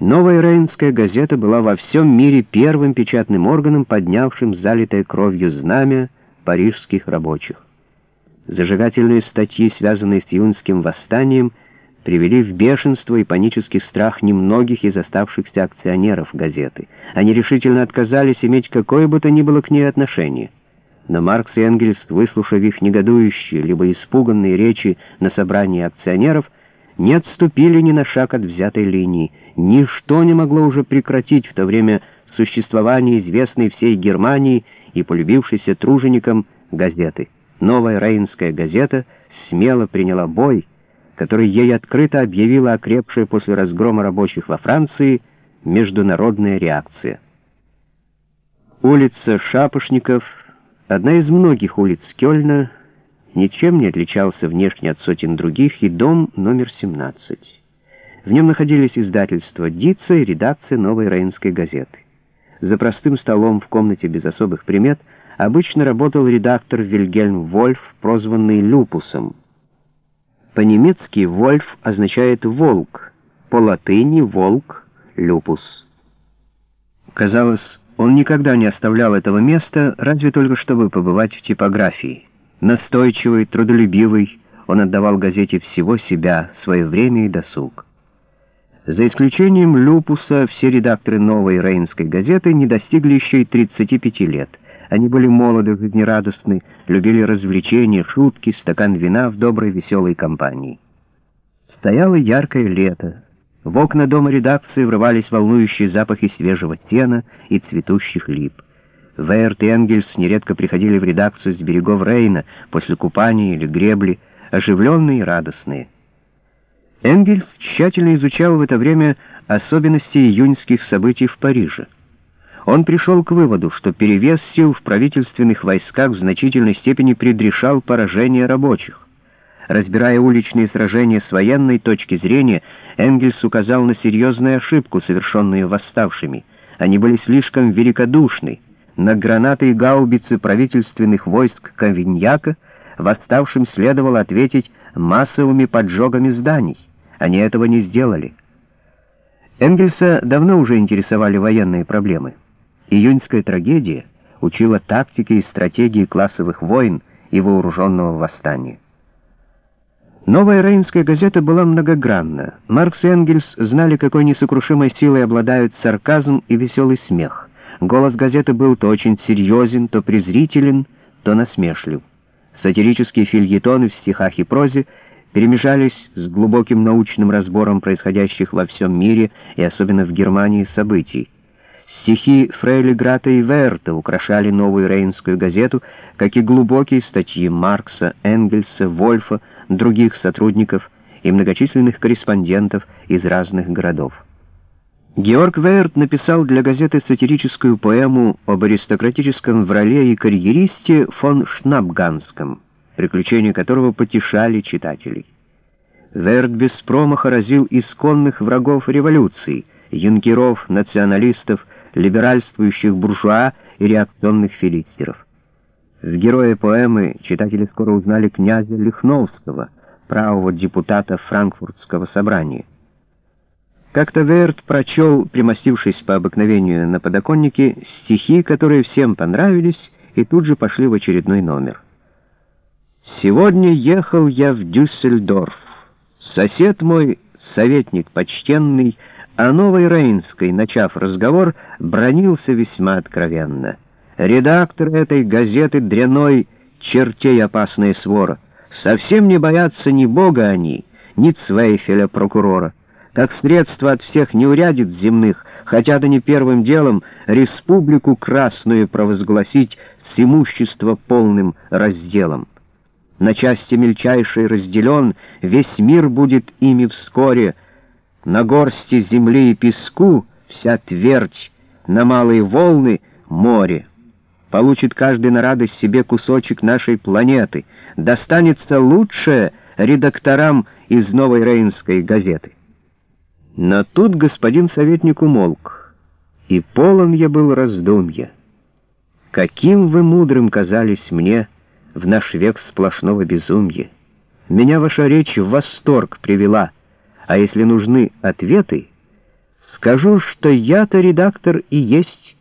Новая Рейнская газета была во всем мире первым печатным органом, поднявшим залитое кровью знамя парижских рабочих. Зажигательные статьи, связанные с июньским восстанием, привели в бешенство и панический страх немногих из оставшихся акционеров газеты. Они решительно отказались иметь какое бы то ни было к ней отношение. Но Маркс и Энгельс, выслушав их негодующие, либо испуганные речи на собрании акционеров, не отступили ни на шаг от взятой линии. Ничто не могло уже прекратить в то время существование известной всей Германии и полюбившейся труженикам газеты. Новая Рейнская газета смело приняла бой, который ей открыто объявила окрепшая после разгрома рабочих во Франции международная реакция. Улица Шапошников, одна из многих улиц Кёльна, ничем не отличался внешне от сотен других, и дом номер 17. В нем находились издательства «Дица» и редакция «Новой Рейнской газеты». За простым столом в комнате без особых примет обычно работал редактор Вильгельм Вольф, прозванный Люпусом. По-немецки «Вольф» означает «волк», по-латыни «волк» — «люпус». Казалось, он никогда не оставлял этого места, разве только чтобы побывать в типографии. Настойчивый, трудолюбивый, он отдавал газете всего себя, свое время и досуг. За исключением Люпуса, все редакторы новой Рейнской газеты не достигли еще и 35 лет. Они были молоды, жизнерадостны, любили развлечения, шутки, стакан вина в доброй веселой компании. Стояло яркое лето. В окна дома редакции врывались волнующие запахи свежего тена и цветущих лип. Вейерт и Энгельс нередко приходили в редакцию с берегов Рейна после купания или гребли, оживленные и радостные. Энгельс тщательно изучал в это время особенности июньских событий в Париже. Он пришел к выводу, что перевес сил в правительственных войсках в значительной степени предрешал поражение рабочих. Разбирая уличные сражения с военной точки зрения, Энгельс указал на серьезную ошибку, совершенную восставшими. Они были слишком великодушны, на гранаты и гаубицы правительственных войск Кавиньяка восставшим следовало ответить массовыми поджогами зданий. Они этого не сделали. Энгельса давно уже интересовали военные проблемы. Июньская трагедия учила тактике и стратегии классовых войн и вооруженного восстания. Новая Рейнская газета была многогранна. Маркс и Энгельс знали, какой несокрушимой силой обладают сарказм и веселый смех. Голос газеты был то очень серьезен, то презрителен, то насмешлив. Сатирические фильетоны в стихах и прозе перемежались с глубоким научным разбором происходящих во всем мире и особенно в Германии событий. Стихи Фрейли Грата и Верта украшали новую рейнскую газету, как и глубокие статьи Маркса, Энгельса, Вольфа, других сотрудников и многочисленных корреспондентов из разных городов. Георг Верт написал для газеты сатирическую поэму об аристократическом врале и карьеристе фон Шнапганском, приключения которого потешали читателей. Верт без промаха разил исконных врагов революции, юнкеров, националистов, либеральствующих буржуа и реакционных филистеров. В герое поэмы читатели скоро узнали князя Лихновского, правого депутата Франкфуртского собрания. Как-то Верт прочел, примостившись по обыкновению на подоконнике, стихи, которые всем понравились, и тут же пошли в очередной номер. «Сегодня ехал я в Дюссельдорф. Сосед мой, советник почтенный, о Новой Рейнской, начав разговор, бронился весьма откровенно. Редактор этой газеты дряной чертей опасная свора. Совсем не боятся ни Бога они, ни Цвейфеля, прокурора. Как средство от всех неурядиц земных, хотят они первым делом республику красную провозгласить с имущества полным разделом. На части мельчайшие разделен, весь мир будет ими вскоре. На горсти земли и песку вся твердь, на малые волны — море. Получит каждый на радость себе кусочек нашей планеты. Достанется лучшее редакторам из Новой Рейнской газеты. Но тут господин советник умолк, и полон я был раздумья. Каким вы мудрым казались мне в наш век сплошного безумья. Меня ваша речь в восторг привела, а если нужны ответы, Скажу, что я-то редактор и есть